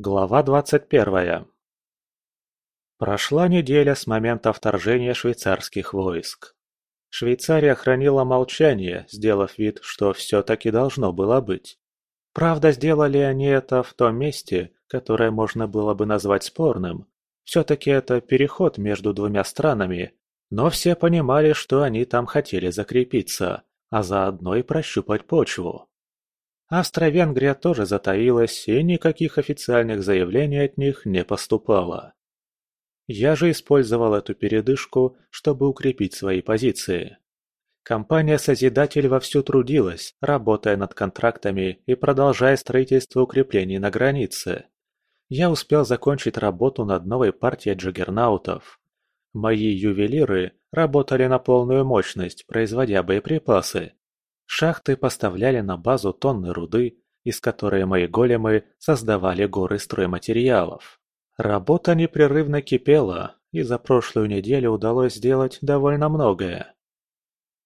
Глава двадцать первая Прошла неделя с момента вторжения швейцарских войск. Швейцария хранила молчание, сделав вид, что все-таки должно было быть. Правда, сделали они это в том месте, которое можно было бы назвать спорным. Все-таки это переход между двумя странами, но все понимали, что они там хотели закрепиться, а заодно и прощупать почву. Австро-Венгрия тоже затаилась, и никаких официальных заявлений от них не поступало. Я же использовал эту передышку, чтобы укрепить свои позиции. Компания «Созидатель» вовсю трудилась, работая над контрактами и продолжая строительство укреплений на границе. Я успел закончить работу над новой партией джаггернаутов. Мои ювелиры работали на полную мощность, производя боеприпасы. Шахты поставляли на базу тонны руды, из которой мои големы создавали горы стройматериалов. Работа непрерывно кипела, и за прошлую неделю удалось сделать довольно многое.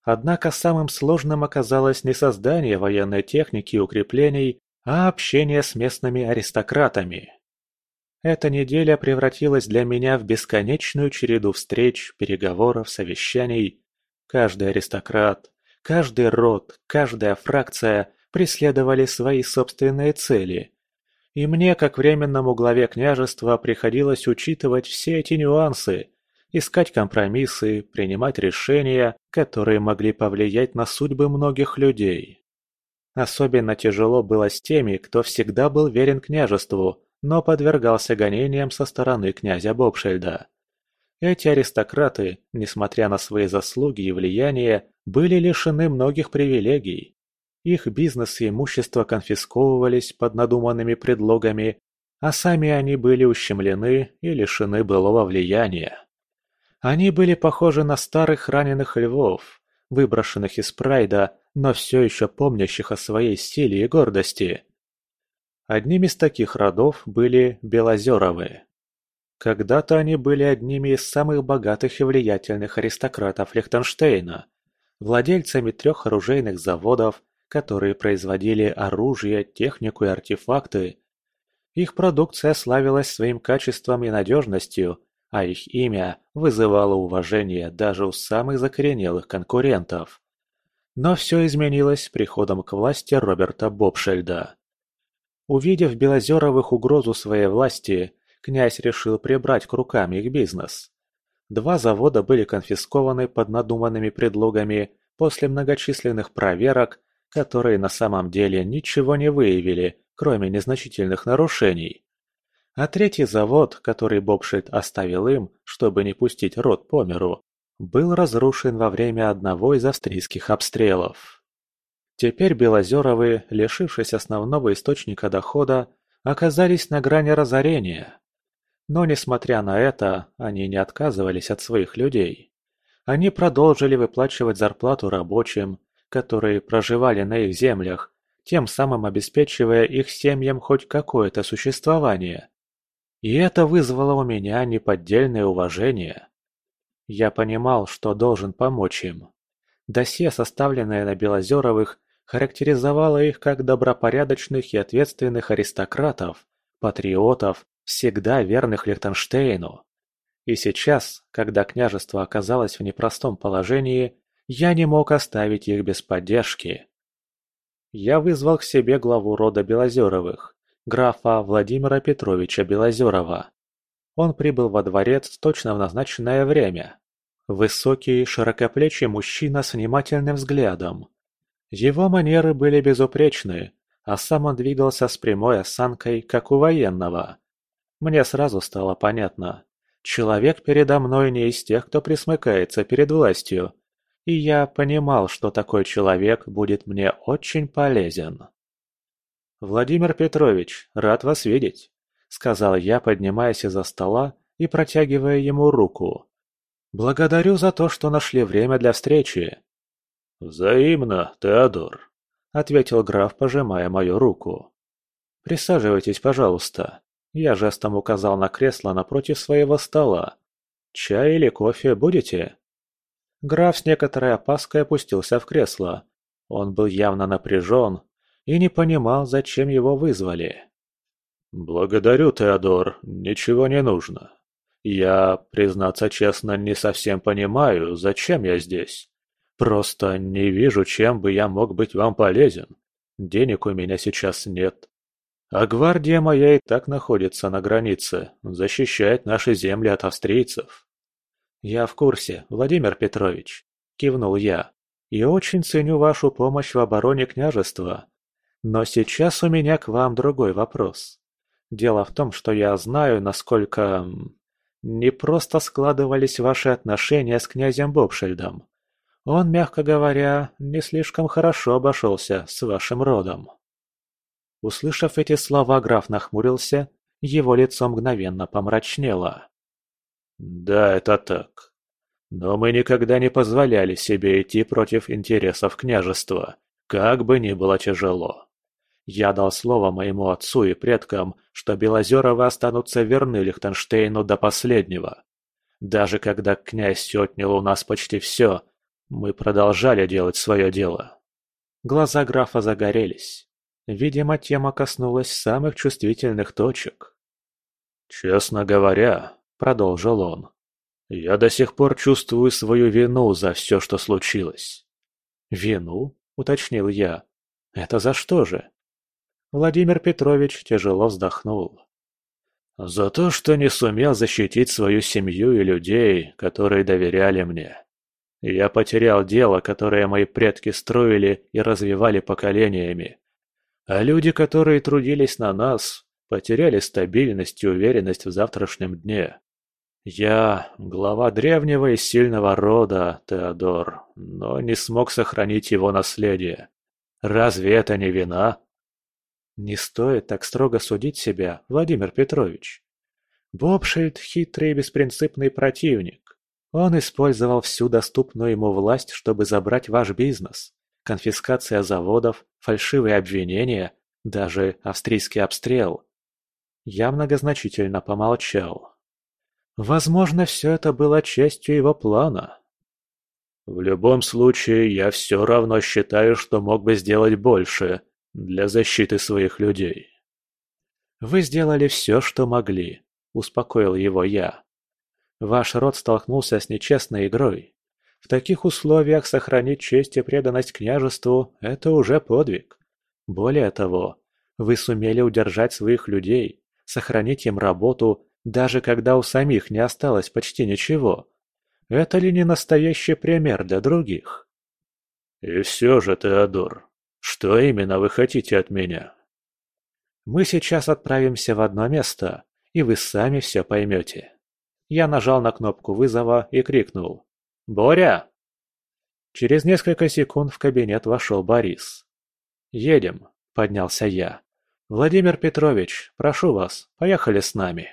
Однако самым сложным оказалось не создание военной техники и укреплений, а общение с местными аристократами. Эта неделя превратилась для меня в бесконечную череду встреч, переговоров, совещаний. Каждый аристократ, каждый род, каждая фракция преследовали свои собственные цели. И мне, как временному главе княжества, приходилось учитывать все эти нюансы, искать компромиссы, принимать решения, которые могли повлиять на судьбы многих людей. Особенно тяжело было с теми, кто всегда был верен княжеству, но подвергался гонениям со стороны князя Бобшельда. Эти аристократы, несмотря на свои заслуги и влияние, были лишены многих привилегий. Их бизнес и имущество конфисковывались под надуманными предлогами, а сами они были ущемлены и лишены былого влияния. Они были похожи на старых раненых львов, выброшенных из прайда, но все еще помнящих о своей силе и гордости. Одним из таких родов были Белозеровы. Когда-то они были одними из самых богатых и влиятельных аристократов Лихтенштейна, владельцами трех оружейных заводов, которые производили оружие, технику и артефакты. Их продукция славилась своим качеством и надежностью, а их имя вызывало уважение даже у самых закоренелых конкурентов. Но все изменилось с приходом к власти Роберта Бобшельда. Увидев Белозеровых угрозу своей власти, князь решил прибрать к рукам их бизнес. Два завода были конфискованы под надуманными предлогами после многочисленных проверок, которые на самом деле ничего не выявили, кроме незначительных нарушений. А третий завод, который Бобшильд оставил им, чтобы не пустить рот по миру, был разрушен во время одного из австрийских обстрелов. Теперь Белозеровы, лишившись основного источника дохода, оказались на грани разорения. Но, несмотря на это, они не отказывались от своих людей. Они продолжили выплачивать зарплату рабочим, которые проживали на их землях, тем самым обеспечивая их семьям хоть какое-то существование. И это вызвало у меня неподдельное уважение. Я понимал, что должен помочь им. Досье, составленное на Белозеровых, характеризовало их как добропорядочных и ответственных аристократов, патриотов, всегда верных Лихтенштейну. И сейчас, когда княжество оказалось в непростом положении, я не мог оставить их без поддержки. Я вызвал к себе главу рода Белозеровых, графа Владимира Петровича Белозерова. Он прибыл во дворец точно в назначенное время. Высокий, широкоплечий мужчина с внимательным взглядом. Его манеры были безупречны, а сам он двигался с прямой осанкой, как у военного. Мне сразу стало понятно. Человек передо мной не из тех, кто присмыкается перед властью. И я понимал, что такой человек будет мне очень полезен. «Владимир Петрович, рад вас видеть», — сказал я, поднимаясь из-за стола и протягивая ему руку. «Благодарю за то, что нашли время для встречи». «Взаимно, Теодор», — ответил граф, пожимая мою руку. «Присаживайтесь, пожалуйста». Я жестом указал на кресло напротив своего стола. «Чай или кофе будете?» Граф с некоторой опаской опустился в кресло. Он был явно напряжен, и не понимал, зачем его вызвали. «Благодарю, Теодор, ничего не нужно. Я, признаться честно, не совсем понимаю, зачем я здесь. Просто не вижу, чем бы я мог быть вам полезен. Денег у меня сейчас нет. А гвардия моя и так находится на границе, защищает наши земли от австрийцев». «Я в курсе, Владимир Петрович», – кивнул я. «И очень ценю вашу помощь в обороне княжества. Но сейчас у меня к вам другой вопрос. Дело в том, что я знаю, насколько... не просто складывались ваши отношения с князем Бобшельдом. Он, мягко говоря, не слишком хорошо обошелся с вашим родом. Услышав эти слова, граф нахмурился, его лицо мгновенно помрачнело. «Да, это так. Но мы никогда не позволяли себе идти против интересов княжества, как бы ни было тяжело. Я дал слово моему отцу и предкам, что Белозеровы останутся верны Лихтенштейну до последнего. Даже когда князь отнял у нас почти все, мы продолжали делать свое дело. Глаза графа загорелись. Видимо, тема коснулась самых чувствительных точек. «Честно говоря», — продолжил он, — «я до сих пор чувствую свою вину за все, что случилось». «Вину?» — уточнил я. «Это за что же?» Владимир Петрович тяжело вздохнул. «За то, что не сумел защитить свою семью и людей, которые доверяли мне. Я потерял дело, которое мои предки строили и развивали поколениями. А люди, которые трудились на нас, потеряли стабильность и уверенность в завтрашнем дне. Я глава древнего и сильного рода, Теодор, но не смог сохранить его наследие. Разве это не вина?» Не стоит так строго судить себя, Владимир Петрович. Бобшильд – хитрый и беспринципный противник. Он использовал всю доступную ему власть, чтобы забрать ваш бизнес. Конфискация заводов, фальшивые обвинения, даже австрийский обстрел. Я многозначительно помолчал. Возможно, все это было частью его плана. В любом случае, я все равно считаю, что мог бы сделать больше, для защиты своих людей. «Вы сделали все, что могли», – успокоил его я. «Ваш род столкнулся с нечестной игрой. В таких условиях сохранить честь и преданность княжеству – это уже подвиг. Более того, вы сумели удержать своих людей, сохранить им работу, даже когда у самих не осталось почти ничего. Это ли не настоящий пример для других?» «И все же, Теодор, что именно вы хотите от меня? Мы сейчас отправимся в одно место, и вы сами все поймете. Я нажал на кнопку вызова и крикнул. «Боря!» Через несколько секунд в кабинет вошел Борис. «Едем», — поднялся я. «Владимир Петрович, прошу вас, поехали с нами».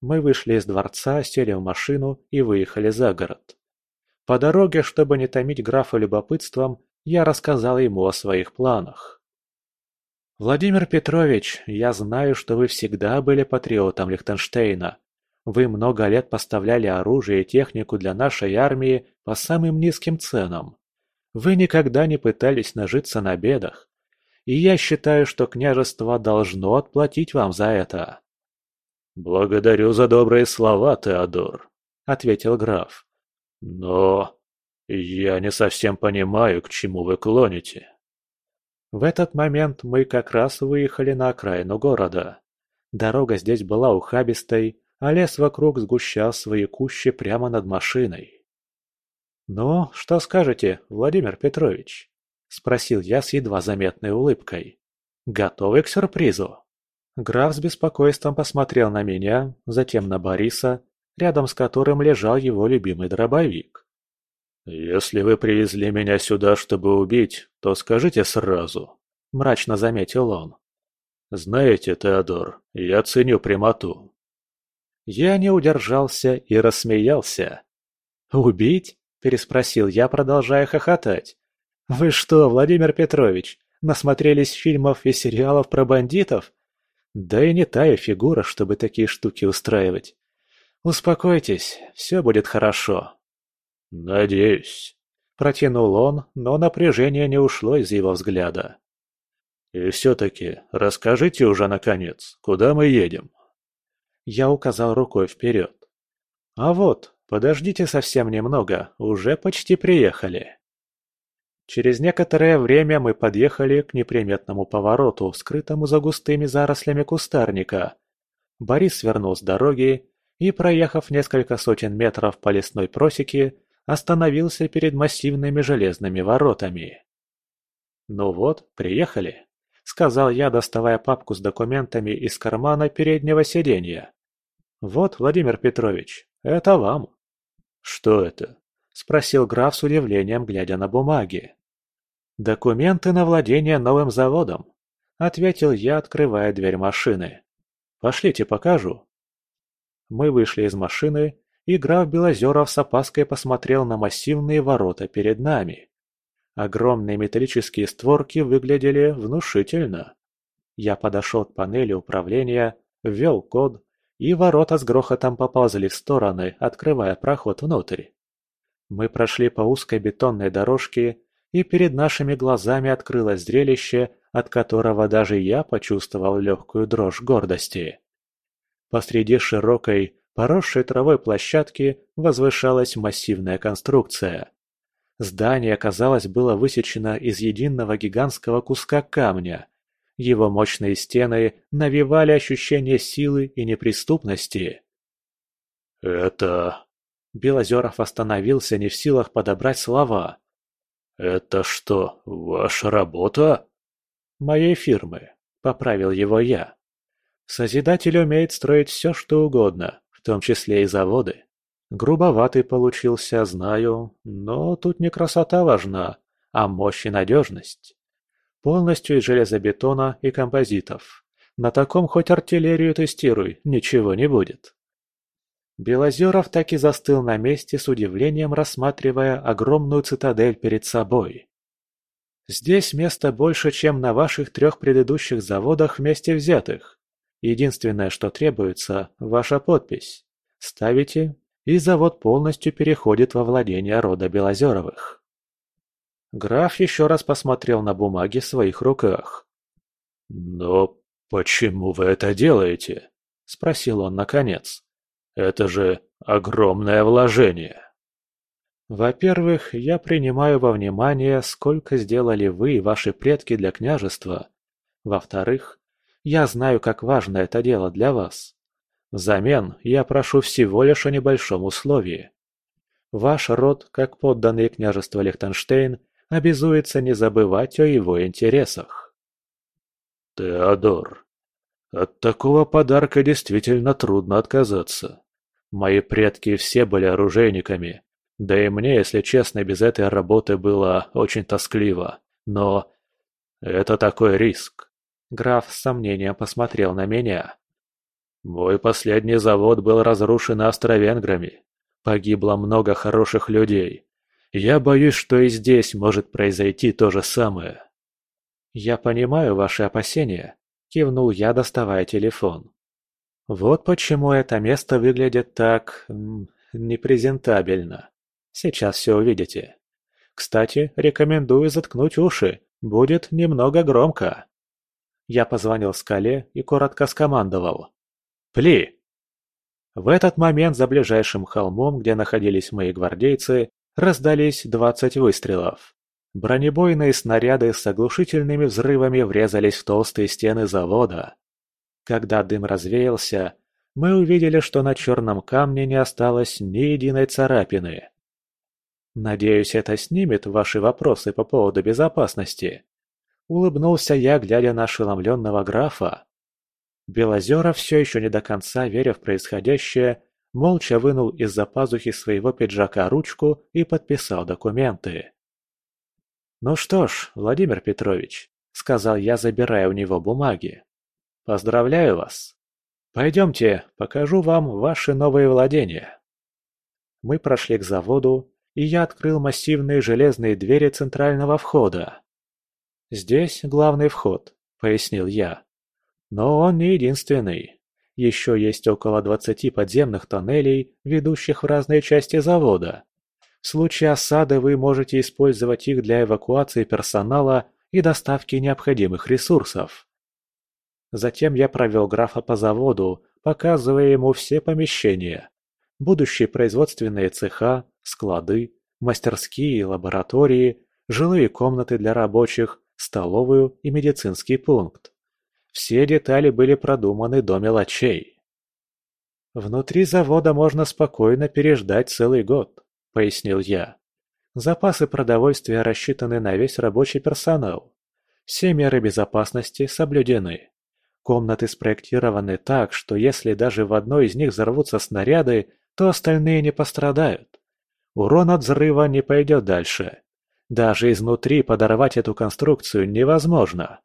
Мы вышли из дворца, сели в машину и выехали за город. По дороге, чтобы не томить графа любопытством, я рассказал ему о своих планах. «Владимир Петрович, я знаю, что вы всегда были патриотом Лихтенштейна. Вы много лет поставляли оружие и технику для нашей армии по самым низким ценам. Вы никогда не пытались нажиться на бедах. И я считаю, что княжество должно отплатить вам за это». «Благодарю за добрые слова, Теодор», — ответил граф. «Но «Я не совсем понимаю, к чему вы клоните». В этот момент мы как раз выехали на окраину города. Дорога здесь была ухабистой, а лес вокруг сгущал свои кущи прямо над машиной. «Ну, что скажете, Владимир Петрович?» – спросил я с едва заметной улыбкой. «Готовы к сюрпризу?» Граф с беспокойством посмотрел на меня, затем на Бориса, рядом с которым лежал его любимый дробовик. «Если вы привезли меня сюда, чтобы убить, то скажите сразу», — мрачно заметил он. «Знаете, Теодор, я ценю прямоту». Я не удержался и рассмеялся. «Убить?» – переспросил я, продолжая хохотать. «Вы что, Владимир Петрович, насмотрелись фильмов и сериалов про бандитов? Да и не тая фигура, чтобы такие штуки устраивать. Успокойтесь, все будет хорошо». «Надеюсь», – протянул он, но напряжение не ушло из его взгляда. И все-таки расскажите уже наконец, куда мы едем?» Я указал рукой вперед. «А вот, подождите совсем немного, уже почти приехали». Через некоторое время мы подъехали к неприметному повороту, скрытому за густыми зарослями кустарника. Борис свернул с дороги и, проехав несколько сотен метров по лесной просеке, остановился перед массивными железными воротами. «Ну вот, приехали», — сказал я, доставая папку с документами из кармана переднего сиденья. «Вот, Владимир Петрович, это вам». «Что это?» — спросил граф с удивлением, глядя на бумаги. «Документы на владение новым заводом», — ответил я, открывая дверь машины. «Пошлите, покажу». Мы вышли из машины, и граф Белозеров с опаской посмотрел на массивные ворота перед нами. Огромные металлические створки выглядели внушительно. Я подошел к панели управления, ввел код, и ворота с грохотом поползли в стороны, открывая проход внутрь. Мы прошли по узкой бетонной дорожке, и перед нашими глазами открылось зрелище, от которого даже я почувствовал легкую дрожь гордости. Посреди широкой, поросшей травой площадки возвышалась массивная конструкция. Здание, казалось, было высечено из единого гигантского куска камня. Его мощные стены навевали ощущение силы и неприступности. «Это...» Белозеров остановился не в силах подобрать слова. «Это что, ваша работа?» «Моей фирмы», — поправил его я. Созидатель умеет строить все, что угодно, в том числе и заводы. Грубоватый получился, знаю, но тут не красота важна, а мощь и надежность. Полностью из железобетона и композитов. На таком хоть артиллерию тестируй, ничего не будет. Белозеров так и застыл на месте с удивлением рассматривая огромную цитадель перед собой. Здесь места больше, чем на ваших трех предыдущих заводах вместе взятых. Единственное, что требуется – ваша подпись. Ставите, и завод полностью переходит во владение рода Белозеровых. Граф еще раз посмотрел на бумаги в своих руках. «Но почему вы это делаете?» – спросил он наконец. «Это же огромное вложение». «Во-первых, я принимаю во внимание, сколько сделали вы и ваши предки для княжества. Во-вторых, я знаю, как важно это дело для вас. Взамен я прошу всего лишь о небольшом условии. Ваш род, как подданный княжества Лихтенштейн, обязуется не забывать о его интересах. Теодор, от такого подарка действительно трудно отказаться. Мои предки все были оружейниками, да и мне, если честно, без этой работы было очень тоскливо. Но это такой риск. Граф с сомнением посмотрел на меня. Мой последний завод был разрушен австро-венграми. Погибло много хороших людей. Я боюсь, что и здесь может произойти то же самое. Я понимаю ваши опасения, кивнул я, доставая телефон. Вот почему это место выглядит так... непрезентабельно. Сейчас все увидите. Кстати, рекомендую заткнуть уши, будет немного громко. Я позвонил скале и коротко скомандовал. «Пли!» В этот момент за ближайшим холмом, где находились мои гвардейцы, раздались двадцать выстрелов. Бронебойные снаряды с оглушительными взрывами врезались в толстые стены завода. Когда дым развеялся, мы увидели, что на черном камне не осталось ни единой царапины. Надеюсь, это снимет ваши вопросы по поводу безопасности. Улыбнулся я, глядя на ошеломленного графа. Белозеров, все еще не до конца веря в происходящее, молча вынул из-за пазухи своего пиджака ручку и подписал документы. «Ну что ж, Владимир Петрович», — сказал я, забирая у него бумаги, — «поздравляю вас. Пойдемте, покажу вам ваши новые владения». Мы прошли к заводу, и я открыл массивные железные двери центрального входа. «Здесь главный вход», — пояснил я. «Но он не единственный. Еще есть около двадцати подземных тоннелей, ведущих в разные части завода. В случае осады вы можете использовать их для эвакуации персонала и доставки необходимых ресурсов. Затем я провел графа по заводу, показывая ему все помещения. Будущие производственные цеха, склады, мастерские, лаборатории, жилые комнаты для рабочих, столовую и медицинский пункт. Все детали были продуманы до мелочей. «Внутри завода можно спокойно переждать целый год», — пояснил я. «Запасы продовольствия рассчитаны на весь рабочий персонал. Все меры безопасности соблюдены. Комнаты спроектированы так, что если даже в одной из них взорвутся снаряды, то остальные не пострадают. Урон от взрыва не пойдет дальше. Даже изнутри подорвать эту конструкцию невозможно.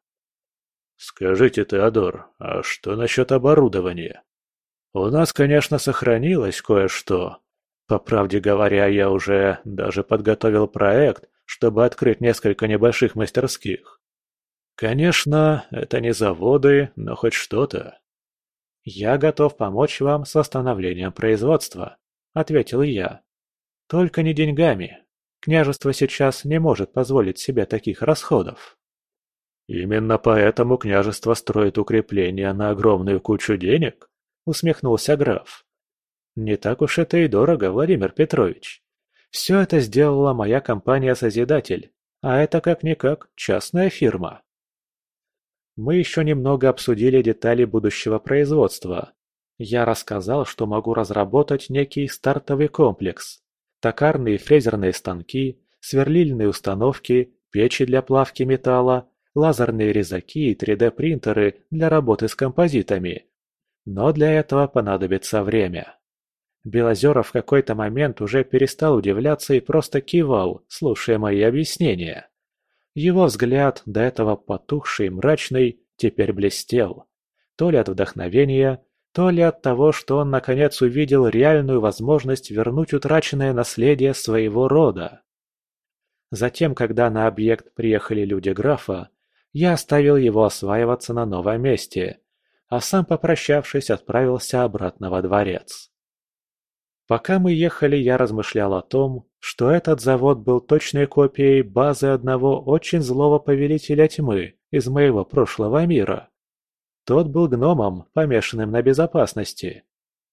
Скажите, Теодор, а что насчет оборудования? У нас, конечно, сохранилось кое-что. По правде говоря, я уже даже подготовил проект, чтобы открыть несколько небольших мастерских. Конечно, это не заводы, но хоть что-то. «Я готов помочь вам с восстановлением производства», — ответил я. «Только не деньгами. Княжество сейчас не может позволить себе таких расходов». «Именно поэтому княжество строит укрепления на огромную кучу денег?» — усмехнулся граф. «Не так уж это и дорого, Владимир Петрович. Все это сделала моя компания-созидатель, а это как-никак частная фирма». Мы еще немного обсудили детали будущего производства. Я рассказал, что могу разработать некий стартовый комплекс. Токарные фрезерные станки, сверлильные установки, печи для плавки металла, лазерные резаки и 3D-принтеры для работы с композитами. Но для этого понадобится время. Белозеров в какой-то момент уже перестал удивляться и просто кивал, слушая мои объяснения. Его взгляд, до этого потухший и мрачный, теперь блестел. То ли от вдохновения, то ли от того, что он наконец увидел реальную возможность вернуть утраченное наследие своего рода. Затем, когда на объект приехали люди графа, я оставил его осваиваться на новом месте, а сам, попрощавшись, отправился обратно во дворец. Пока мы ехали, я размышлял о том, что этот завод был точной копией базы одного очень злого повелителя тьмы из моего прошлого мира. Тот был гномом, помешанным на безопасности.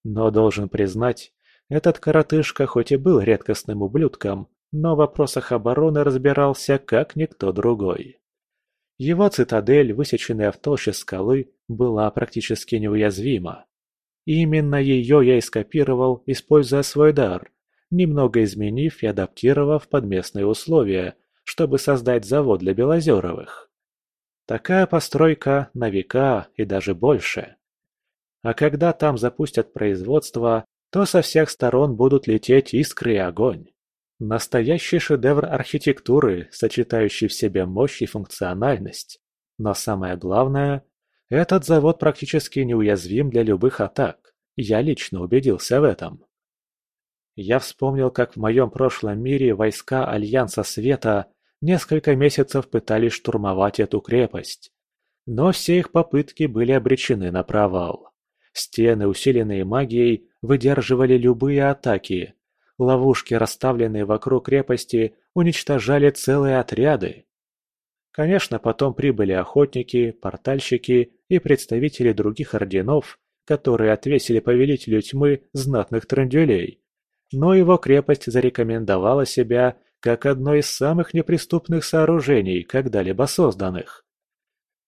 Но должен признать, этот коротышка хоть и был редкостным ублюдком, но в вопросах обороны разбирался как никто другой. Его цитадель, высеченная в толще скалы, была практически неуязвима. Именно ее я и скопировал, используя свой дар, немного изменив и адаптировав под местные условия, чтобы создать завод для Белозеровых. Такая постройка на века и даже больше. А когда там запустят производство, то со всех сторон будут лететь искры и огонь. Настоящий шедевр архитектуры, сочетающий в себе мощь и функциональность. Но самое главное, этот завод практически неуязвим для любых атак. Я лично убедился в этом. Я вспомнил, как в моем прошлом мире войска Альянса Света несколько месяцев пытались штурмовать эту крепость. Но все их попытки были обречены на провал. Стены, усиленные магией, выдерживали любые атаки. Ловушки, расставленные вокруг крепости, уничтожали целые отряды. Конечно, потом прибыли охотники, портальщики и представители других орденов, которые отвесили повелителю тьмы знатных трандюлей но его крепость зарекомендовала себя как одно из самых неприступных сооружений, когда-либо созданных.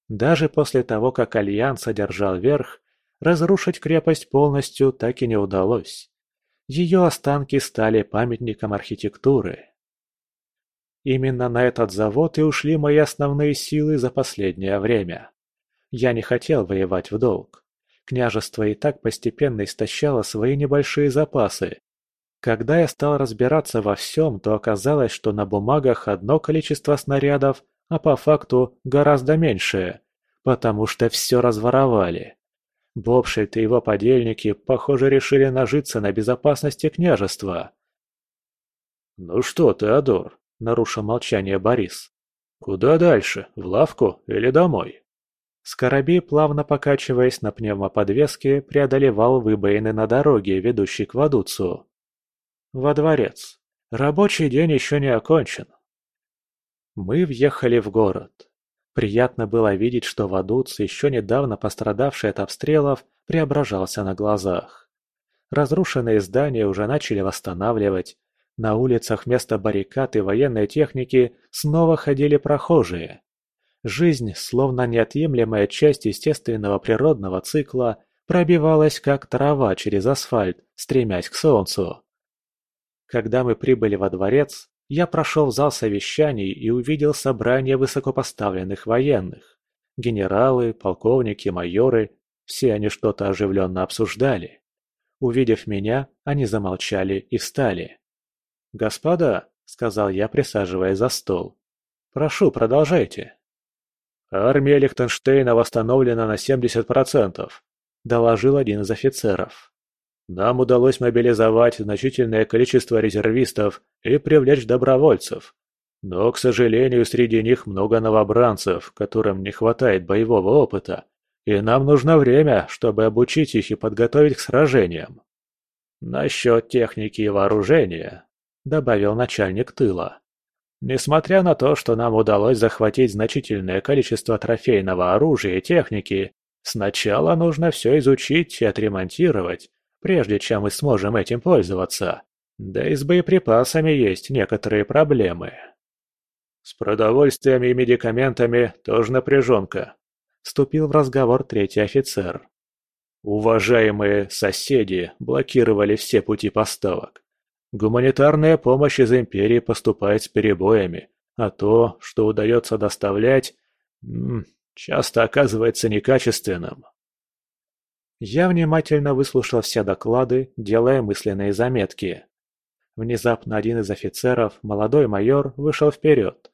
Даже после того, как Альянс одержал верх, разрушить крепость полностью так и не удалось. Ее останки стали памятником архитектуры. Именно на этот завод и ушли мои основные силы за последнее время. Я не хотел воевать в долг. Княжество и так постепенно истощало свои небольшие запасы, когда я стал разбираться во всем, то оказалось, что на бумагах одно количество снарядов, а по факту гораздо меньшее, потому что все разворовали. Бобшельд и его подельники, похоже, решили нажиться на безопасности княжества. «Ну что, Теодор?» – нарушил молчание Борис. «Куда дальше? В лавку или домой?» Скоробей, плавно покачиваясь на пневмоподвеске, преодолевал выбоины на дороге, ведущей к Вадуцу во дворец. Рабочий день еще не окончен. Мы въехали в город. Приятно было видеть, что Вадуц, еще недавно пострадавший от обстрелов, преображался на глазах. Разрушенные здания уже начали восстанавливать. На улицах вместо баррикад и военной техники снова ходили прохожие. Жизнь, словно неотъемлемая часть естественного природного цикла, пробивалась как трава через асфальт, стремясь к солнцу. Когда мы прибыли во дворец, я прошел в зал совещаний и увидел собрание высокопоставленных военных. Генералы, полковники, майоры – все они что-то оживленно обсуждали. Увидев меня, они замолчали и встали. «Господа», – сказал я, присаживаясь за стол, – «прошу, продолжайте». «Армия Лихтенштейна восстановлена на 70%, – доложил один из офицеров. Нам удалось мобилизовать значительное количество резервистов и привлечь добровольцев. Но, к сожалению, среди них много новобранцев, которым не хватает боевого опыта, и нам нужно время, чтобы обучить их и подготовить к сражениям. Насчет техники и вооружения, добавил начальник тыла. Несмотря на то, что нам удалось захватить значительное количество трофейного оружия и техники, сначала нужно все изучить и отремонтировать, прежде чем мы сможем этим пользоваться. Да и с боеприпасами есть некоторые проблемы. С продовольствием и медикаментами тоже напряженка. Вступил в разговор третий офицер. Уважаемые соседи блокировали все пути поставок. Гуманитарная помощь из Империи поступает с перебоями, а то, что удается доставлять, часто оказывается некачественным. Я внимательно выслушал все доклады, делая мысленные заметки. Внезапно один из офицеров, молодой майор, вышел вперед.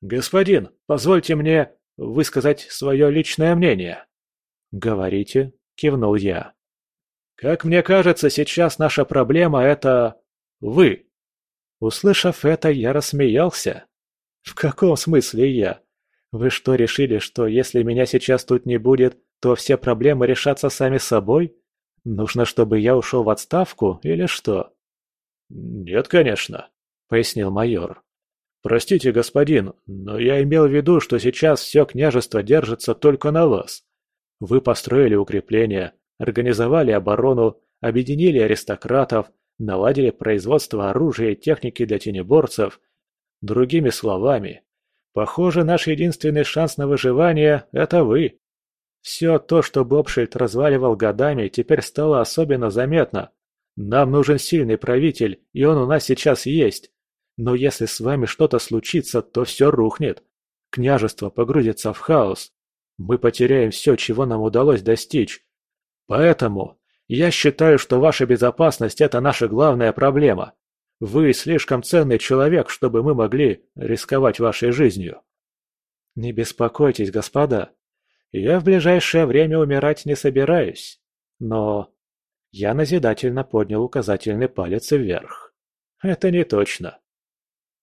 «Господин, позвольте мне высказать свое личное мнение». «Говорите», — кивнул я. «Как мне кажется, сейчас наша проблема — это... вы». Услышав это, я рассмеялся. «В каком смысле я? Вы что, решили, что если меня сейчас тут не будет, то все проблемы решатся сами собой? Нужно, чтобы я ушел в отставку или что?» «Нет, конечно», — пояснил майор. «Простите, господин, но я имел в виду, что сейчас все княжество держится только на вас. Вы построили укрепления, организовали оборону, объединили аристократов, наладили производство оружия и техники для тенеборцев. Другими словами, похоже, наш единственный шанс на выживание – это вы. Все то, что Бобшильд разваливал годами, теперь стало особенно заметно. Нам нужен сильный правитель, и он у нас сейчас есть. Но если с вами что-то случится, то все рухнет. Княжество погрузится в хаос. Мы потеряем все, чего нам удалось достичь. Поэтому я считаю, что ваша безопасность – это наша главная проблема. Вы слишком ценный человек, чтобы мы могли рисковать вашей жизнью. Не беспокойтесь, господа, я в ближайшее время умирать не собираюсь. Но... Я назидательно поднял указательный палец вверх. Это не точно.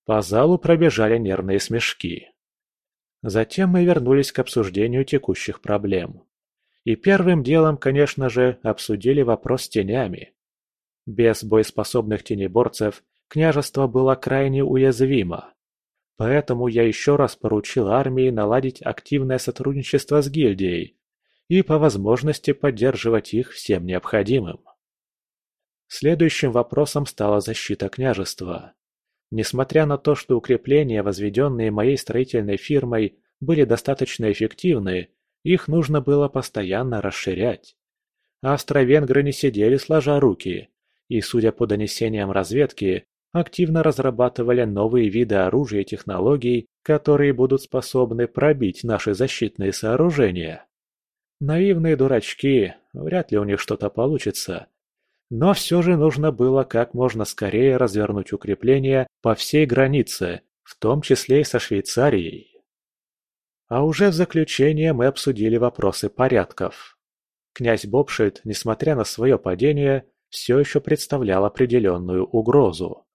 По залу пробежали нервные смешки. Затем мы вернулись к обсуждению текущих проблем. И первым делом, конечно же, обсудили вопрос с тенями. Без боеспособных тенеборцев княжество было крайне уязвимо. Поэтому я еще раз поручил армии наладить активное сотрудничество с гильдией и по возможности поддерживать их всем необходимым. Следующим вопросом стала защита княжества. Несмотря на то, что укрепления, возведенные моей строительной фирмой, были достаточно эффективны, их нужно было постоянно расширять. Австро-венгры не сидели сложа руки, и, судя по донесениям разведки, активно разрабатывали новые виды оружия и технологий, которые будут способны пробить наши защитные сооружения. Наивные дурачки, вряд ли у них что-то получится. Но все же нужно было как можно скорее развернуть укрепления по всей границе, в том числе и со Швейцарией. А уже в заключение мы обсудили вопросы порядков. Князь Бобшильд, несмотря на свое падение, все еще представлял определенную угрозу.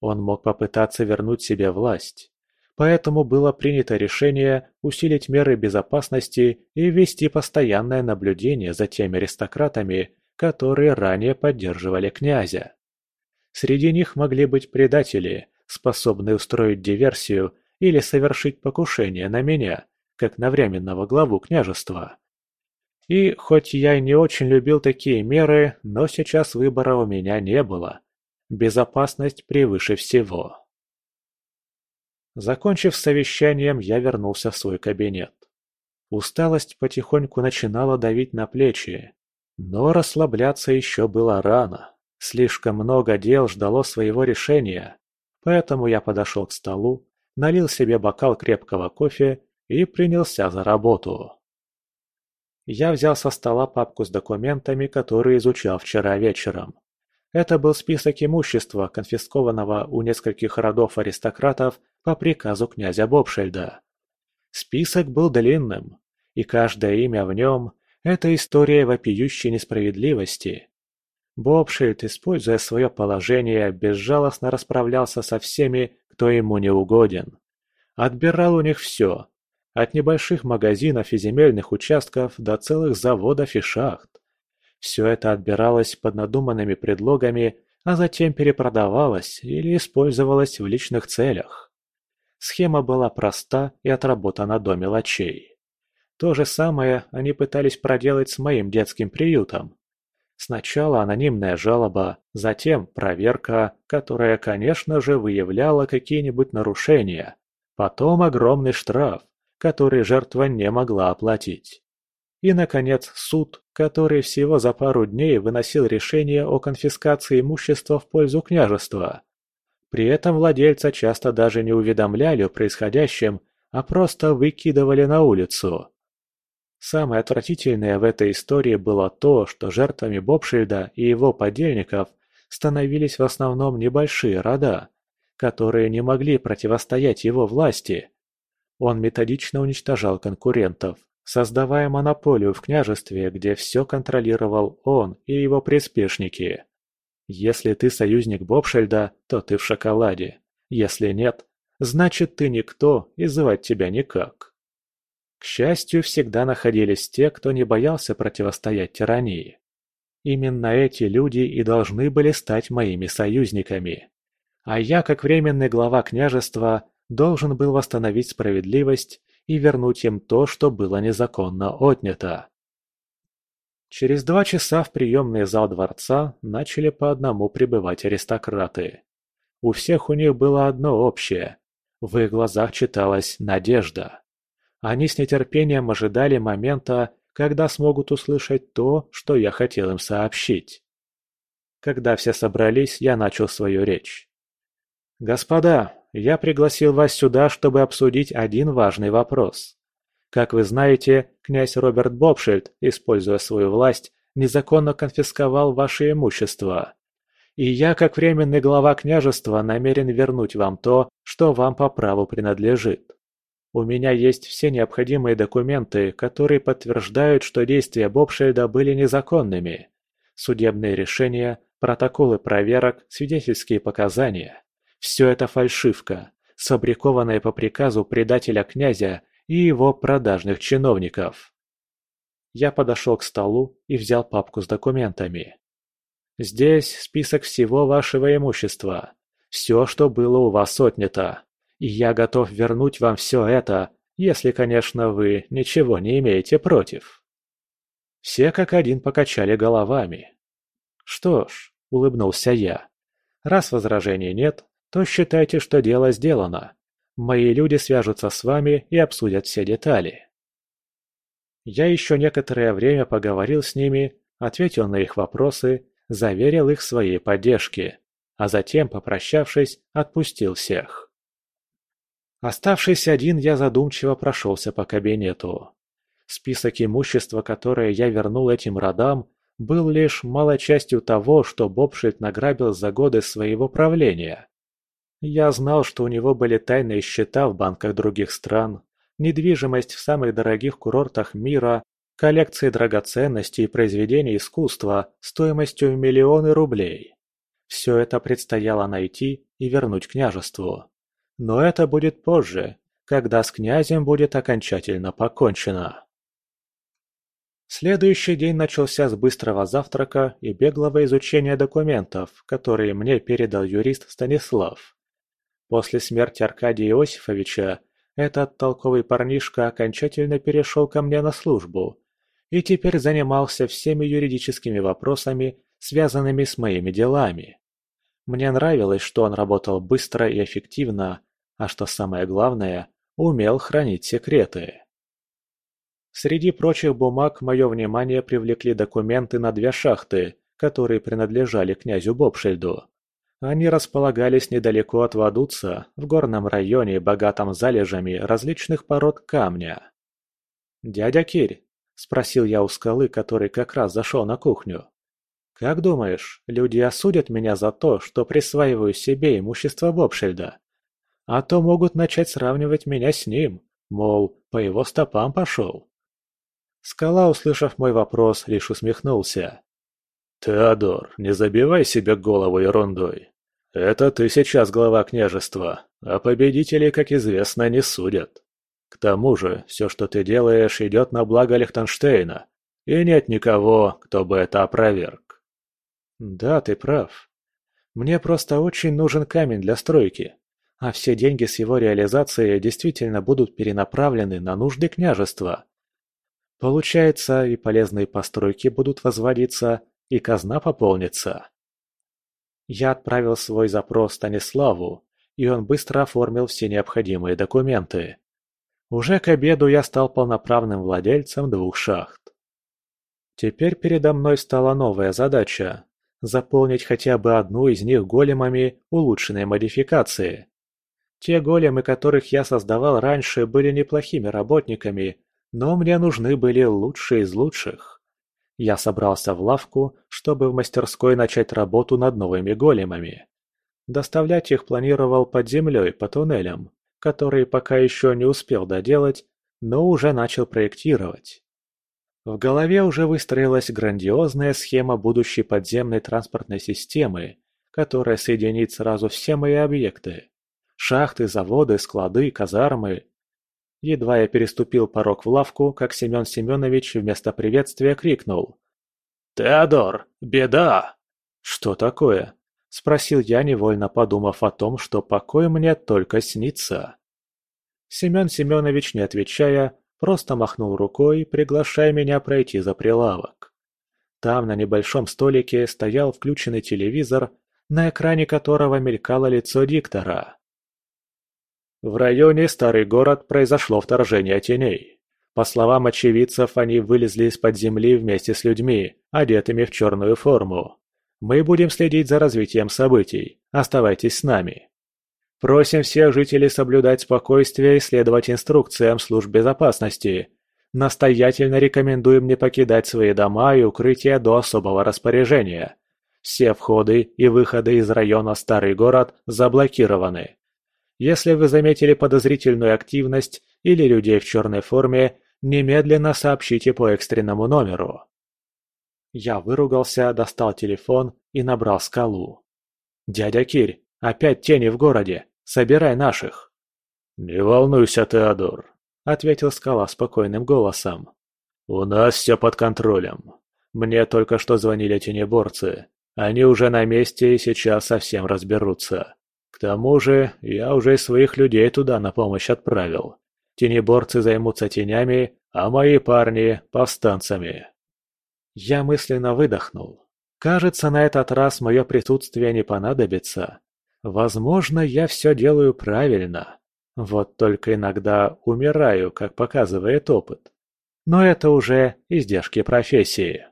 Он мог попытаться вернуть себе власть. Поэтому было принято решение усилить меры безопасности и ввести постоянное наблюдение за теми аристократами, которые ранее поддерживали князя. Среди них могли быть предатели, способные устроить диверсию или совершить покушение на меня, как на временного главу княжества. И хоть я и не очень любил такие меры, но сейчас выбора у меня не было. Безопасность превыше всего. Закончив совещанием, я вернулся в свой кабинет. Усталость потихоньку начинала давить на плечи, но расслабляться еще было рано. Слишком много дел ждало своего решения, поэтому я подошел к столу, налил себе бокал крепкого кофе и принялся за работу. Я взял со стола папку с документами, которые изучал вчера вечером. Это был список имущества, конфискованного у нескольких родов аристократов по приказу князя Бобшельда. Список был длинным, и каждое имя в нем – это история вопиющей несправедливости. Бобшильд, используя свое положение, безжалостно расправлялся со всеми, кто ему не угоден. Отбирал у них все, от небольших магазинов и земельных участков до целых заводов и шахт. Все это отбиралось под надуманными предлогами, а затем перепродавалось или использовалось в личных целях. Схема была проста и отработана до мелочей. То же самое они пытались проделать с моим детским приютом. Сначала анонимная жалоба, затем проверка, которая, конечно же, выявляла какие-нибудь нарушения, потом огромный штраф, который жертва не могла оплатить. И, наконец, суд, который всего за пару дней выносил решение о конфискации имущества в пользу княжества. При этом владельца часто даже не уведомляли о происходящем, а просто выкидывали на улицу. Самое отвратительное в этой истории было то, что жертвами Бобшильда и его подельников становились в основном небольшие рода, которые не могли противостоять его власти. Он методично уничтожал конкурентов, создавая монополию в княжестве, где все контролировал он и его приспешники. Если ты союзник Бобшельда, то ты в шоколаде. Если нет, значит ты никто и звать тебя никак. К счастью, всегда находились те, кто не боялся противостоять тирании. Именно эти люди и должны были стать моими союзниками. А я, как временный глава княжества, должен был восстановить справедливость и вернуть им то, что было незаконно отнято. Через два часа в приемный зал дворца начали по одному прибывать аристократы. У всех у них было одно общее. В их глазах читалась надежда. Они с нетерпением ожидали момента, когда смогут услышать то, что я хотел им сообщить. Когда все собрались, я начал свою речь. «Господа, я пригласил вас сюда, чтобы обсудить один важный вопрос. Как вы знаете, князь Роберт Бобшильд, используя свою власть, незаконно конфисковал ваше имущество. И я, как временный глава княжества, намерен вернуть вам то, что вам по праву принадлежит. У меня есть все необходимые документы, которые подтверждают, что действия Бобшельда были незаконными. Судебные решения, протоколы проверок, свидетельские показания. Все это фальшивка, сфабрикованная по приказу предателя князя и его продажных чиновников. Я подошел к столу и взял папку с документами. Здесь список всего вашего имущества. Все, что было у вас отнято. И я готов вернуть вам все это, если, конечно, вы ничего не имеете против. Все как один покачали головами. Что ж, улыбнулся я. Раз возражений нет, то считайте, что дело сделано. Мои люди свяжутся с вами и обсудят все детали. Я еще некоторое время поговорил с ними, ответил на их вопросы, заверил их своей поддержке, а затем, попрощавшись, отпустил всех. Оставшись один, я задумчиво прошелся по кабинету. Список имущества, которое я вернул этим родам, был лишь малой частью того, что Бобшильд награбил за годы своего правления. Я знал, что у него были тайные счета в банках других стран, недвижимость в самых дорогих курортах мира, коллекции драгоценностей и произведений искусства стоимостью в миллионы рублей. Все это предстояло найти и вернуть княжеству. Но это будет позже, когда с князем будет окончательно покончено. Следующий день начался с быстрого завтрака и беглого изучения документов, которые мне передал юрист Станислав. После смерти Аркадия Иосифовича этот толковый парнишка окончательно перешел ко мне на службу и теперь занимался всеми юридическими вопросами, связанными с моими делами. Мне нравилось, что он работал быстро и эффективно, а что самое главное, умел хранить секреты. Среди прочих бумаг мое внимание привлекли документы на две шахты, которые принадлежали князю Бобшельду. Они располагались недалеко от Вадуца, в горном районе, богатом залежами различных пород камня. «Дядя Кирь», — спросил я у скалы, который как раз зашел на кухню, — «как думаешь, люди осудят меня за то, что присваиваю себе имущество Бобшельда? А то могут начать сравнивать меня с ним, мол, по его стопам пошел». Скала, услышав мой вопрос, лишь усмехнулся. «Теодор, не забивай себе голову ерундой. Это ты сейчас глава княжества, а победители, как известно, не судят. К тому же, все, что ты делаешь, идет на благо Лихтенштейна, и нет никого, кто бы это опроверг». «Да, ты прав. Мне просто очень нужен камень для стройки, а все деньги с его реализацией действительно будут перенаправлены на нужды княжества. Получается, и полезные постройки будут возводиться, и казна пополнится. Я отправил свой запрос Станиславу, и он быстро оформил все необходимые документы. Уже к обеду я стал полноправным владельцем двух шахт. Теперь передо мной стала новая задача – заполнить хотя бы одну из них големами улучшенной модификации. Те големы, которых я создавал раньше, были неплохими работниками, но мне нужны были лучшие из лучших. Я собрался в лавку, чтобы в мастерской начать работу над новыми големами. Доставлять их планировал под землей по туннелям, которые пока еще не успел доделать, но уже начал проектировать. В голове уже выстроилась грандиозная схема будущей подземной транспортной системы, которая соединит сразу все мои объекты. Шахты, заводы, склады, казармы, Едва я переступил порог в лавку, как Семен Семенович вместо приветствия крикнул. «Теодор, беда!» «Что такое?» – спросил я, невольно подумав о том, что покой мне только снится. Семен Семенович, не отвечая, просто махнул рукой, приглашая меня пройти за прилавок. Там на небольшом столике стоял включенный телевизор, на экране которого мелькало лицо диктора. В районе Старый город произошло вторжение теней. По словам очевидцев, они вылезли из-под земли вместе с людьми, одетыми в черную форму. Мы будем следить за развитием событий. Оставайтесь с нами. Просим всех жителей соблюдать спокойствие и следовать инструкциям служб безопасности. Настоятельно рекомендуем не покидать свои дома и укрытия до особого распоряжения. Все входы и выходы из района Старый город заблокированы. Если вы заметили подозрительную активность или людей в черной форме, немедленно сообщите по экстренному номеру. Я выругался, достал телефон и набрал скалу. «Дядя Кирь, опять тени в городе. Собирай наших». «Не волнуйся, Теодор», — ответил скала спокойным голосом. «У нас все под контролем. Мне только что звонили тенеборцы. Они уже на месте и сейчас совсем разберутся. К тому же, я уже своих людей туда на помощь отправил. Тенеборцы займутся тенями, а мои парни – повстанцами. Я мысленно выдохнул. Кажется, на этот раз мое присутствие не понадобится. Возможно, я все делаю правильно. Вот только иногда умираю, как показывает опыт. Но это уже издержки профессии.